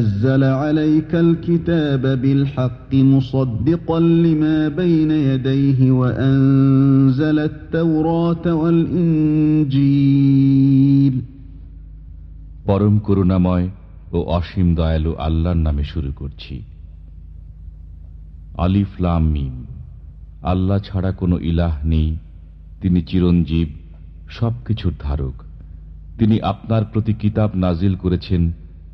نزل عليك الكتاب بالحق مصدقا لما بين يديه وأنزل التوراة والإنجيل পরম করুণাময় ও অসীম দয়ালু আল্লাহর নামে শুরু করছি আলিফ লাম মিম আল্লাহ ছাড়া কোনো ইলাহ নেই তিনি চিরঞ্জীব সবকিছুর ধারক তিনি আপনার প্রতি কিতাব নাজিল করেছেন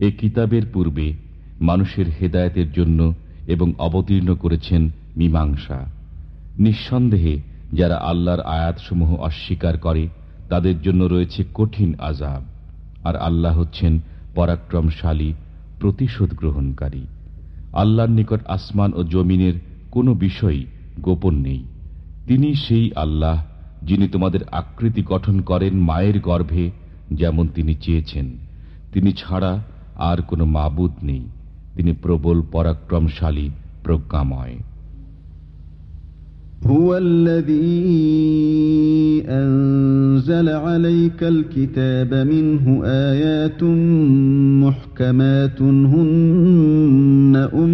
এ কিতাবের পূর্বে মানুষের হেদায়তের জন্য এবং অবতীর্ণ করেছেন মীমাংসা। নিঃসন্দেহে যারা আল্লাহর আয়াতসমূহ অস্বীকার করে, তাদের জন্য রয়েছে কঠিন আজাব আর আল্লাহ হচ্ছেন পরাক্রমশালী, প্রতিশোধ গ্রহণকারী। আল্লাহর নিকট আসমান ও জমিনের কোনো বিষয় গোপন নেই। তিনি সেই আল্লাহ যিনি তোমাদের আকৃতি গঠন করেন মায়ের গর্ভে যেমন তিনি চেয়েছেন তিনি ছাড়া আর কোনো মাবুদ নেই তিনি প্রবল পরাক্রমশালী প্রজ্ঞাময় هو الذي أنزل عليك الكتاب منه آيات محكمات هن أم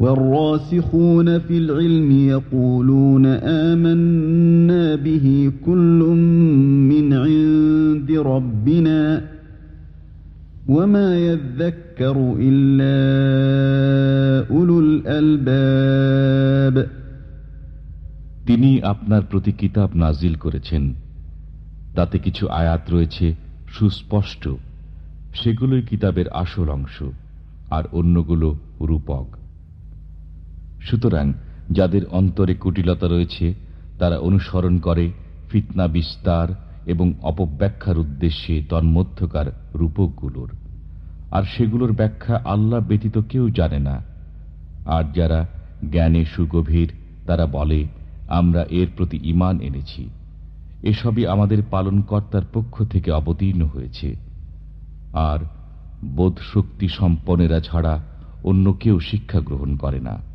والراسخون في العلم يقولون آمنا به كل من عند ربنا وما يذكر إلا أولو الألباب তিনি আপনার প্রতি কিতাব নাজিল করেছেন তাতে কিছু আয়াত রয়েছে সুস্পষ্ট সেগুলোই কিতাবের আসল অংশ আর অন্যগুলো রূপক সুতরাং যাদের অন্তরে কুটিলতা রয়েছে, তারা অনুসরণ করে, ফিতনা বিস্তার এবং অপব্যাখ্যার উদ্দেশ্যে তন্মধ্যকার রূপকগুলোর। আর সেগুলোর ব্যাখ্যা আল্লাহ ব্যতীত কেউ জানে না। আর যারা জ্ঞানে সুগভীর, তারা বলে, আমরা এর প্রতি ইমান এনেছি। এসবই আমাদের পালনকর্তার পক্ষ থেকে অবতীর্ণ হয়েছে। আর বোধ শক্তি সম্পন্নেরা ছাড়া অন্য কেউ শিক্ষা গ্রহণ করে না।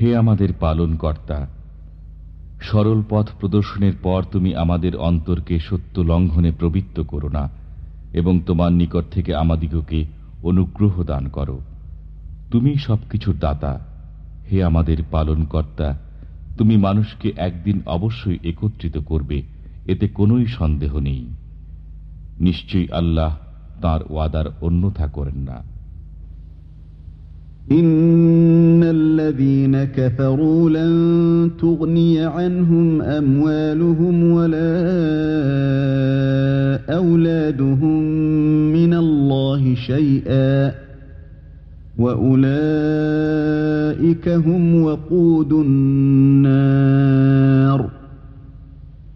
হে আমাদের পালন কর্তা সরল পথ প্রদর্শনের পর তুমি আমাদের অন্তরকে সত্য লঙ্ঘনে প্রবৃত্ত করো না এবং তোমার নিকট থেকে আমাদিগকে অনুগ্রহ দান করো। তুমি সবকিছুর দাতা। হে আমাদের পালন কর্তা তুমি মানুষকে একদিন অবশ্যই একত্রিত করবে, এতে কোনোই সন্দেহ নেই। নিশ্চয়ই আল্লাহ তার ওয়াদার অন্যথা করেন না إن الذين كفروا لن تغني عنهم أموالهم ولا أولادهم من الله شيئا وأولئك هم وقود النار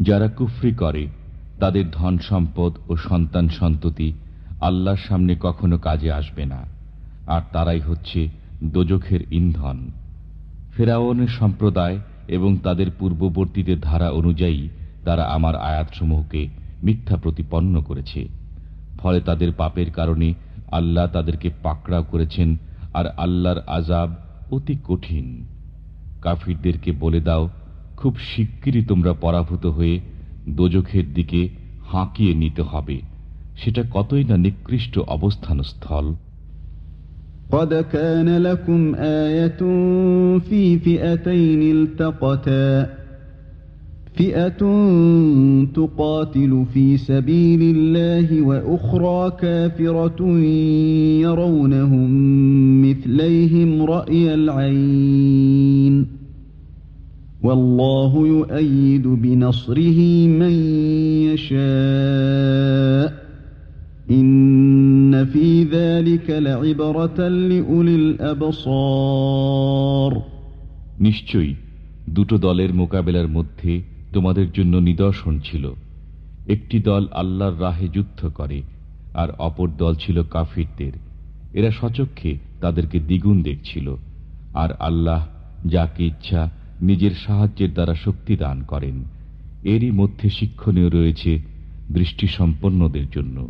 যারা কুফরি করে, তাদের ধন সম্পদ ও সন্তান সন্ততি আল্লাহর সামনে কখনো কাজে আসবে না, আর তারাই হচ্ছে দোজখের ইন্ধন। ফেরাওনের সম্প্রদায় এবং তাদের পূর্ববর্তীদের ধারা অনুযায়ী তারা আমার আয়াতসমূহকে মিথ্যা প্রতিপন্ন করেছে। ফলে তাদের পাপের কারণে আল্লাহ তাদেরকে পাকড়াও করেছেন আর আল্লাহর আজাব অতি কঠিন। কাফিরদেরকে বলে দাও খুব শিগগিরই তোমরা পরাভূত হয়ে দোজখের দিকে হাঁকিয়ে নিতে হবে সেটা কতই না নিকৃষ্ট অবস্থানস্থল قد كان لكم آية في فئتين التقتا فئة تقاتل في سبيل الله وأخرى كافرة يرونهم مثليهم رأي العين والله يؤيد بنصره من يشاء إن في ذلك لعبرة لأولي الأبصار নিশ্চয়ই দুটো দলের মোকাবেলার মধ্যে তোমাদের জন্য নিদর্শন ছিল একটি দল আল্লাহর রাহে যুদ্ধ করে আর অপর দল ছিল কাফিরদের এরা সচক্ষে তাদেরকে দ্বিগুণ দেখছিল আর আল্লাহ যাকে ইচ্ছা নিজের সাহায্যের দ্বারা শক্তি দান করেন এরই মধ্যে শিক্ষণীয় রয়েছে দৃষ্টিসম্পন্নদের জন্য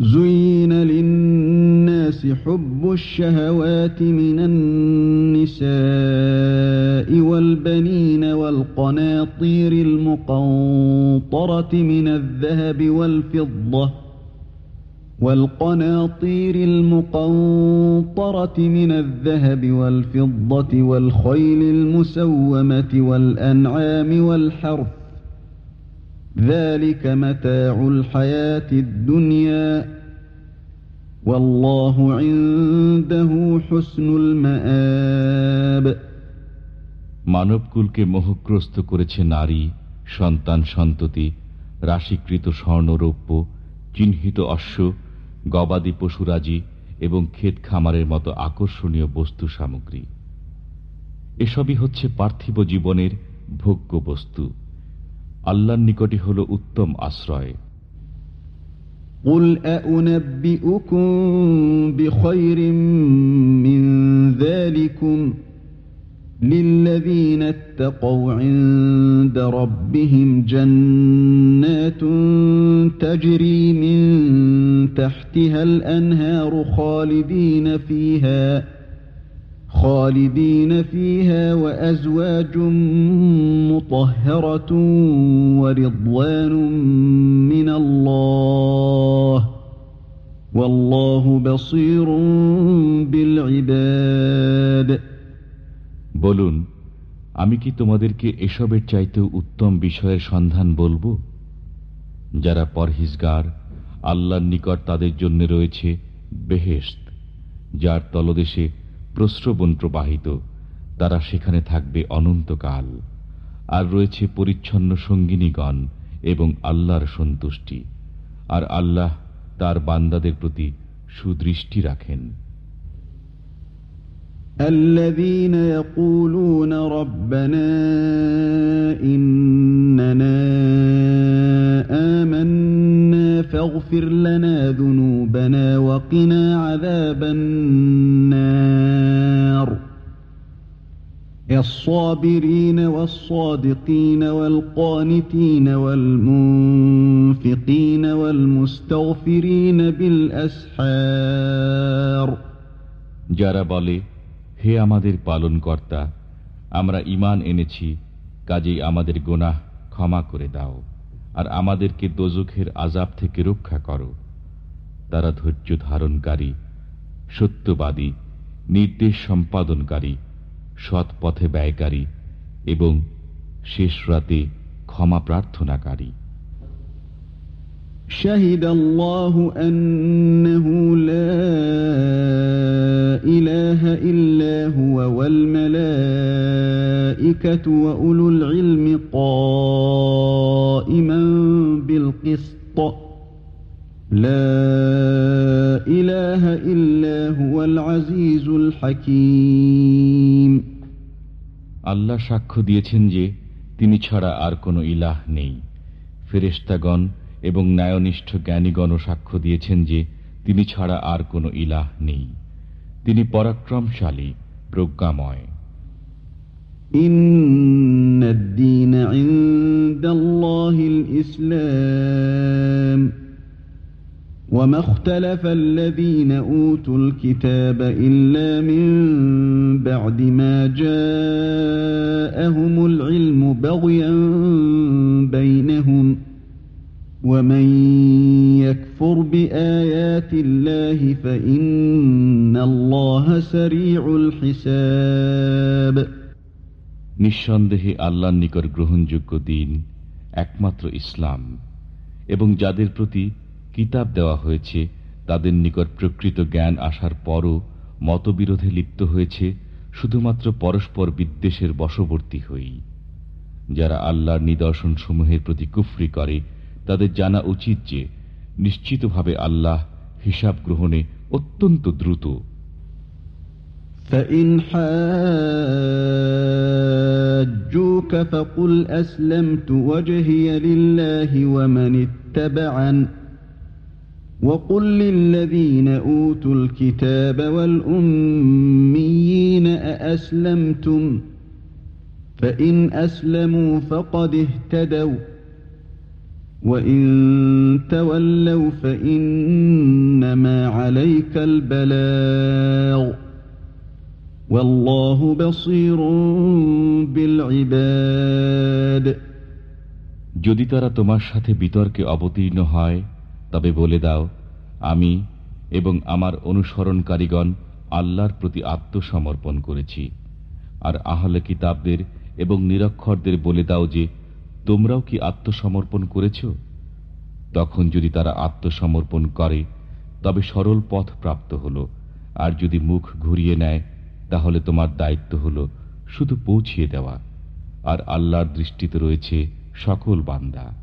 زين للناس حب الشهوات من النساء والبنين والقناطير المقنطرة من الذهب والفضة والقناطير المقنطرة من الذهب والفضة والخيل المسومة والأنعام والحرث ذلك متاع الحياة الدنيا والله عنده حسن المآب মানবকুলকে মোহগ্রস্ত করেছে নারী সন্তান সন্ততি রাশিকৃত স্বর্ণরৌপ্য চিহ্নিত অশ্ব গবাদি পশুরাজি এবং ক্ষেত খামারের মতো আকর্ষণীয় বস্তু সামগ্রী এসবই হচ্ছে পার্থিব জীবনের ভোগ্য বস্তু আল্লাহর নিকটে হল উত্তম আশ্রয় قل أأنبئكم بخير من ذلكم للذين اتقوا عند ربهم جنات تجري من تحتها الأنهار خالدين فيها خالدين فيها وأزواج مطهرة ورضوان من الله والله بصير بالعباد বলুন আমি কি তোমাদেরকে এসবের চাইতেও উত্তম বিষয়ের সন্ধান বলবো যারা পরহিজগার আল্লাহর নিকট তাদের জন্য রয়েছে বেহেস্ত যার তলদেশে প্রস্রবণ প্রবাহিত তারা সেখানে থাকবে অনন্তকাল আর রয়েছে পরিচ্ছন্ন সঙ্গিনীগণ এবং আল্লাহর সন্তুষ্টি আর আল্লাহ তার বান্দাদের প্রতি সুদৃষ্টি রাখেন الذين يقولون ربنا إننا آمنا فاغفر لنا ذنوبنا وقنا عذاب النار الصابرين والصادقين والقانتين والمنفقين والمستغفرين بالأسحار যারা বলে হে আমাদের পালন কর্তা আমরা ইমান এনেছি কাজেই আমাদের গোনাহ ক্ষমা করে দাও আর আমাদেরকে দোজখের আজাব থেকে রক্ষা করো তারা ধৈর্য ধারণকারী সত্যবাদী নির্দেশ সম্পাদনকারী সৎ পথে ব্যয়কারী এবং শেষ রাতে ক্ষমা প্রার্থনাকারী شهد الله أنه لا إله إلا هو والملائكة وأولو العلم قائما আল্লাহ সাক্ষ্য দিয়েছেন যে তিনি ছাড়া আর কোনো ইলাহ নেই। ফেরেস্তাগণ এবং ন্যায়নিষ্ঠ জ্ঞানীগণও সাক্ষ্য দিয়েছেন যে তিনি ছাড়া আর কোনো ইলাহ নেই। তিনি পরাক্রমশালী প্রজ্ঞাময়। ইন্দিন ইসলাম। وما اختلف الذين أوتوا الكتاب إلا من بعد ما جاءهم العلم بغيا بينهم ومن يكفر بآيات الله فإن الله سريع الحساب নিঃসন্দেহে আল্লাহর নিকট গ্রহণযোগ্য দিন একমাত্র ইসলাম এবং যাদের প্রতি কিতাব দেওয়া হয়েছে তাদের নিকট প্রকৃত জ্ঞান আসার পরও মতবিরোধে লিপ্ত হয়েছে শুধুমাত্র পরস্পর বিদ্বেষের বশবর্তী হই যারা আল্লাহর নিদর্শন সমূহের প্রতি কুফরি করে তাদের জানা উচিত যে নিশ্চিতভাবে আল্লাহ হিসাব গ্রহণে অত্যন্ত দ্রুত فإن حاجوك فقل أسلمت وجهي لله ومن اتبعن وقل للذين أوتوا الكتاب والأميين أأسلمتم فإن أسلموا فقد اهتدوا وإن تولوا فإنما عليك البلاغ والله بصير بالعباد যদি তারা তোমার সাথে বিতর্কে অবতীর্ণ হয় তবে বলে দাও, আমি এবং আমার অনুসরণকারীগণ আল্লাহর প্রতি আত্মসমর্পণ করেছি। আর আহলে কিতাবদের এবং নিরক্ষরদের বলে দাও যে, তোমরাও কি আত্মসমর্পণ করেছ? তখন যদি তারা আত্মসমর্পণ করে, তবে সরল পথ প্রাপ্ত হল। আর যদি মুখ ঘুরিয়ে নেয়, তাহলে তোমার দায়িত্ব হল শুধু পৌঁছিয়ে দেওয়া। আর আল্লাহর দৃষ্টিতে রয়েছে সকল বান্দা।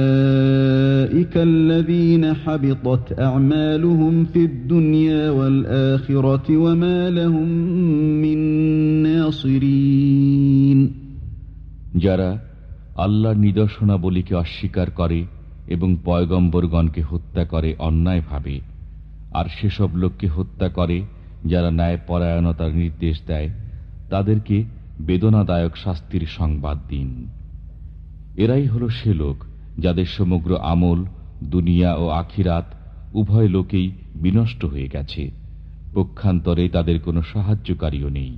أولئك الذين حبطت أعمالهم في الدنيا والآخرة وما لهم من ناصرين যারা আল্লাহর নিদর্শনাবলীকে অস্বীকার করে এবং পয়গম্বরগণকে হত্যা করে অন্যায়ভাবে আর সেসব লোককে হত্যা করে যারা ন্যায় পরায়ণতার নির্দেশ দেয় তাদেরকে বেদনাদায়ক শাস্তির সংবাদ দিন এরাই হল সে লোক যাদের সমগ্র আমল, দুনিয়া ও আখিরাত উভয় লোকেই বিনষ্ট হয়ে গেছে। পক্ষান্তরে তাদের কোনো সাহায্যকারীও নেই।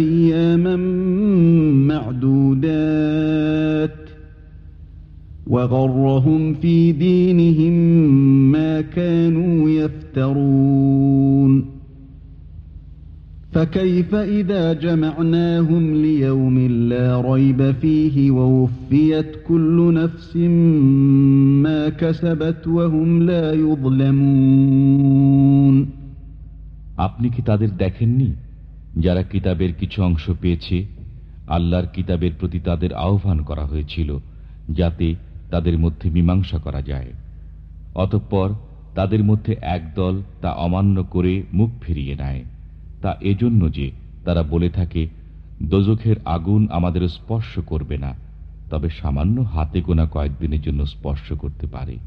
أياما معدودات وغرهم في دينهم ما كانوا يفترون فكيف إذا جمعناهم ليوم لا ريب فيه ووفيت كل نفس ما كسبت وهم لا يظلمون আপনি কি তাদের দেখেননি যারা কিতাবের কিছু অংশ পেয়েছে, আল্লাহর কিতাবের প্রতি তাদের আহ্বান করা হয়েছিল, যাতে তাদের মধ্যে মীমাংসা করা যায়। অতঃপর তাদের মধ্যে একদল তা অমান্য করে মুখ ফিরিয়ে নেয়। তা এজন্য যে তারা বলে থাকে, দোজখের আগুন আমাদের স্পর্শ করবে না, তবে সামান্য হাতে গোনা কয়েকদিনের জন্য স্পর্শ করতে পারে।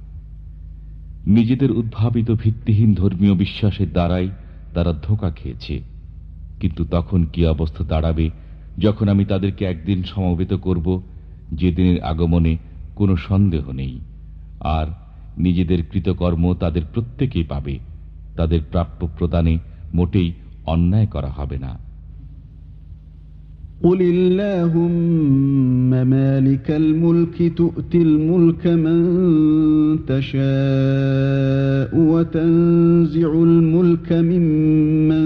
নিজেদের উদ্ভাবিত ভিত্তিহীন ধর্মীয় বিশ্বাসের দ্বারাই তারা ধোকা খেয়েছে। কিন্তু তখন কি অবস্থা দাঁড়াবে যখন আমি তাদেরকে একদিন সমবেত করব যেদিনের আগমনে কোনো সন্দেহ নেই আর নিজেদের কৃতকর্ম তাদের প্রত্যেকেই পাবে তাদের প্রাপ্য প্রদানে মোটেই অন্যায় করা হবে না قل اللهم مالك الملك تؤتي الملك من تشاء وتنزع الملك ممن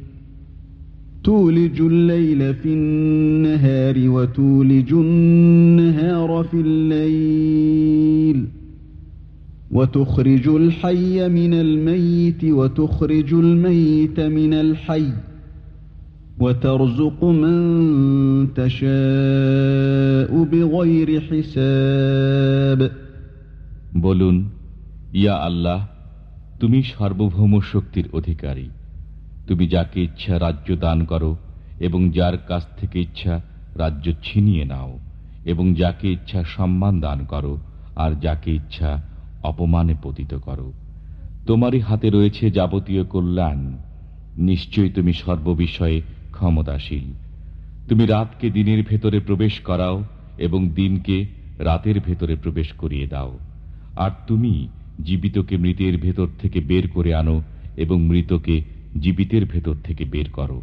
تولج الليل في النهار وتولج النهار في الليل وتخرج الحي من الميت وتخرج الميت من الحي وترزق من تشاء بغير حساب বলুন ইয়া আল্লাহ তুমি সার্বভৌম শক্তির অধিকারী তুমি যাকে ইচ্ছা রাজ্য দান করো এবং যার কাছ থেকে ইচ্ছা রাজ্য ছিনিয়ে নাও এবং যাকে ইচ্ছা সম্মান দান করো আর যাকে ইচ্ছা অপমানে পতিত করো। তোমারই হাতে রয়েছে যাবতীয় কল্যাণ। নিশ্চয়ই তুমি সর্ববিষয়ে ক্ষমতাশীল। তুমি রাতকে দিনের ভেতরে প্রবেশ করাও এবং দিনকে রাতের ভেতরে প্রবেশ করিয়ে দাও। আর তুমি জীবিতকে মৃতের ভেতর থেকে বের করে আনো এবং মৃতকে জীবিতের ভেতর থেকে বের করো।